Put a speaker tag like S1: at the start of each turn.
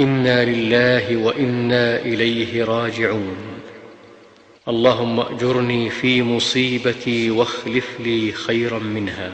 S1: إنا لله وإنا إليه راجعون. اللهم أجرني في مصيبتي واخلف لي خيرا منها.